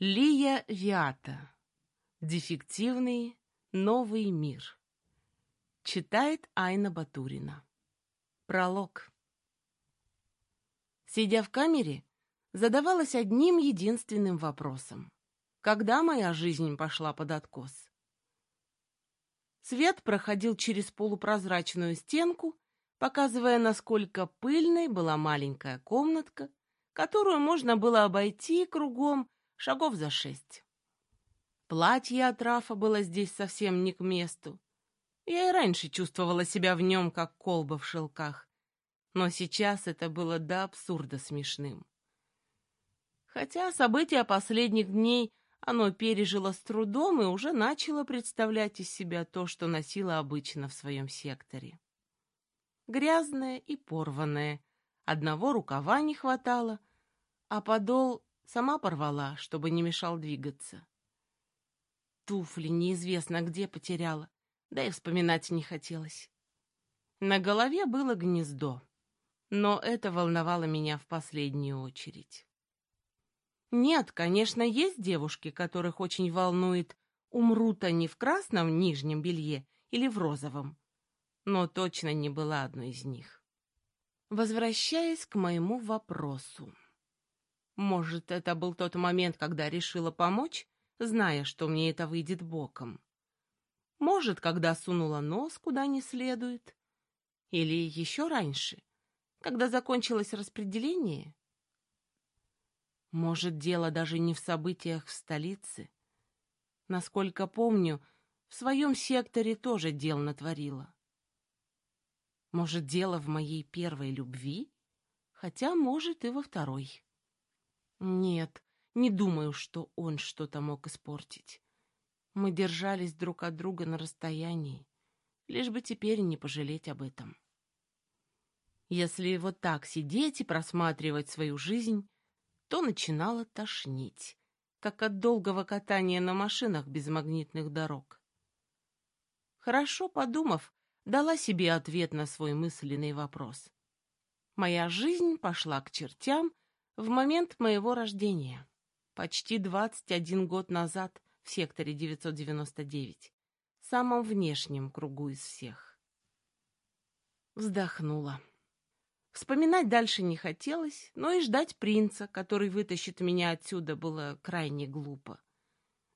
Лия Виата. Дефективный новый мир. Читает Айна Батурина. Пролог. Сидя в камере, задавалась одним единственным вопросом. Когда моя жизнь пошла под откос? Свет проходил через полупрозрачную стенку, показывая, насколько пыльной была маленькая комнатка, которую можно было обойти кругом шагов за шесть. Платье от Рафа было здесь совсем не к месту. Я и раньше чувствовала себя в нем, как колба в шелках, но сейчас это было до абсурда смешным. Хотя события последних дней оно пережило с трудом и уже начало представлять из себя то, что носило обычно в своем секторе. Грязное и порванное, одного рукава не хватало, а подол Сама порвала, чтобы не мешал двигаться. Туфли неизвестно где потеряла, да и вспоминать не хотелось. На голове было гнездо, но это волновало меня в последнюю очередь. Нет, конечно, есть девушки, которых очень волнует, умрут они в красном нижнем белье или в розовом, но точно не была одной из них. Возвращаясь к моему вопросу. Может, это был тот момент, когда решила помочь, зная, что мне это выйдет боком. Может, когда сунула нос куда не следует. Или еще раньше, когда закончилось распределение. Может, дело даже не в событиях в столице. Насколько помню, в своем секторе тоже дел натворила. Может, дело в моей первой любви? Хотя, может, и во второй. Нет, не думаю, что он что-то мог испортить. Мы держались друг от друга на расстоянии, лишь бы теперь не пожалеть об этом. Если вот так сидеть и просматривать свою жизнь, то начинало тошнить, как от долгого катания на машинах без магнитных дорог. Хорошо подумав, дала себе ответ на свой мысленный вопрос. Моя жизнь пошла к чертям, в момент моего рождения, почти 21 год назад в секторе 999, самом внешнем кругу из всех. Вздохнула. Вспоминать дальше не хотелось, но и ждать принца, который вытащит меня отсюда, было крайне глупо.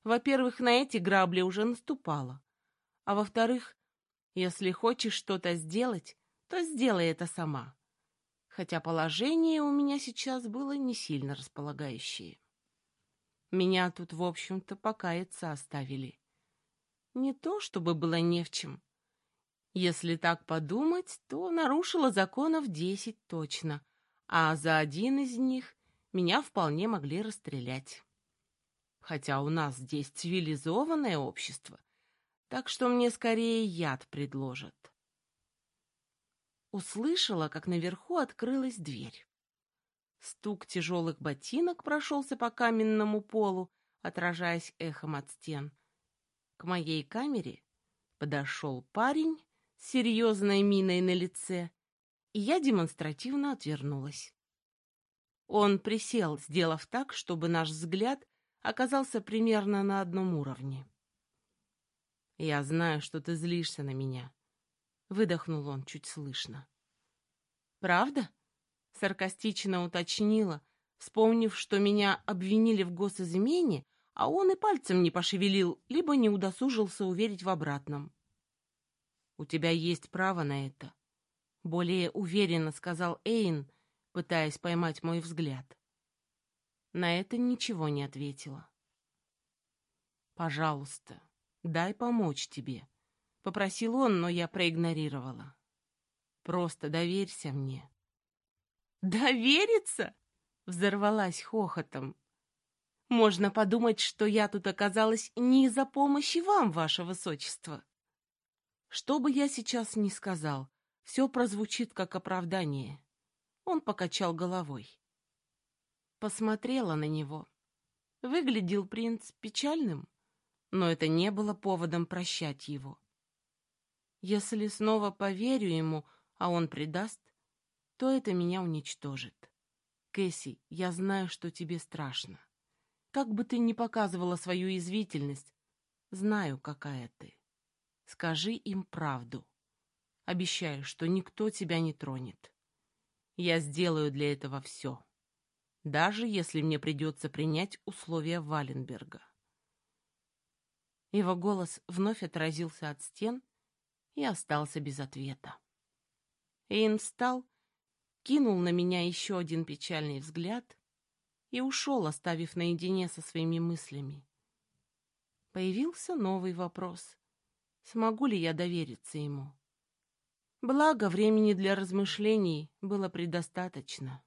Во-первых, на эти грабли уже наступала. А во-вторых, если хочешь что-то сделать, то сделай это сама хотя положение у меня сейчас было не сильно располагающее. Меня тут, в общем-то, покаяться оставили. Не то, чтобы было не в чем. Если так подумать, то нарушила законов десять точно, а за один из них меня вполне могли расстрелять. Хотя у нас здесь цивилизованное общество, так что мне скорее яд предложат услышала, как наверху открылась дверь. Стук тяжелых ботинок прошелся по каменному полу, отражаясь эхом от стен. К моей камере подошел парень с серьезной миной на лице, и я демонстративно отвернулась. Он присел, сделав так, чтобы наш взгляд оказался примерно на одном уровне. «Я знаю, что ты злишься на меня», Выдохнул он чуть слышно. «Правда?» — саркастично уточнила, вспомнив, что меня обвинили в госизмене, а он и пальцем не пошевелил, либо не удосужился уверить в обратном. «У тебя есть право на это», — более уверенно сказал Эйн, пытаясь поймать мой взгляд. На это ничего не ответила. «Пожалуйста, дай помочь тебе», — попросил он, но я проигнорировала. «Просто доверься мне». «Довериться?» — взорвалась хохотом. «Можно подумать, что я тут оказалась не из-за помощи вам, ваше высочество». Что бы я сейчас ни сказал, все прозвучит как оправдание. Он покачал головой. Посмотрела на него. Выглядел принц печальным, но это не было поводом прощать его. Если снова поверю ему, а он предаст, то это меня уничтожит. Кэсси, я знаю, что тебе страшно. Как бы ты ни показывала свою извительность, знаю, какая ты. Скажи им правду. Обещаю, что никто тебя не тронет. Я сделаю для этого все, даже если мне придется принять условия Валенберга. Его голос вновь отразился от стен и остался без ответа. Эйн встал, кинул на меня еще один печальный взгляд и ушел, оставив наедине со своими мыслями. Появился новый вопрос. Смогу ли я довериться ему? Благо, времени для размышлений было предостаточно.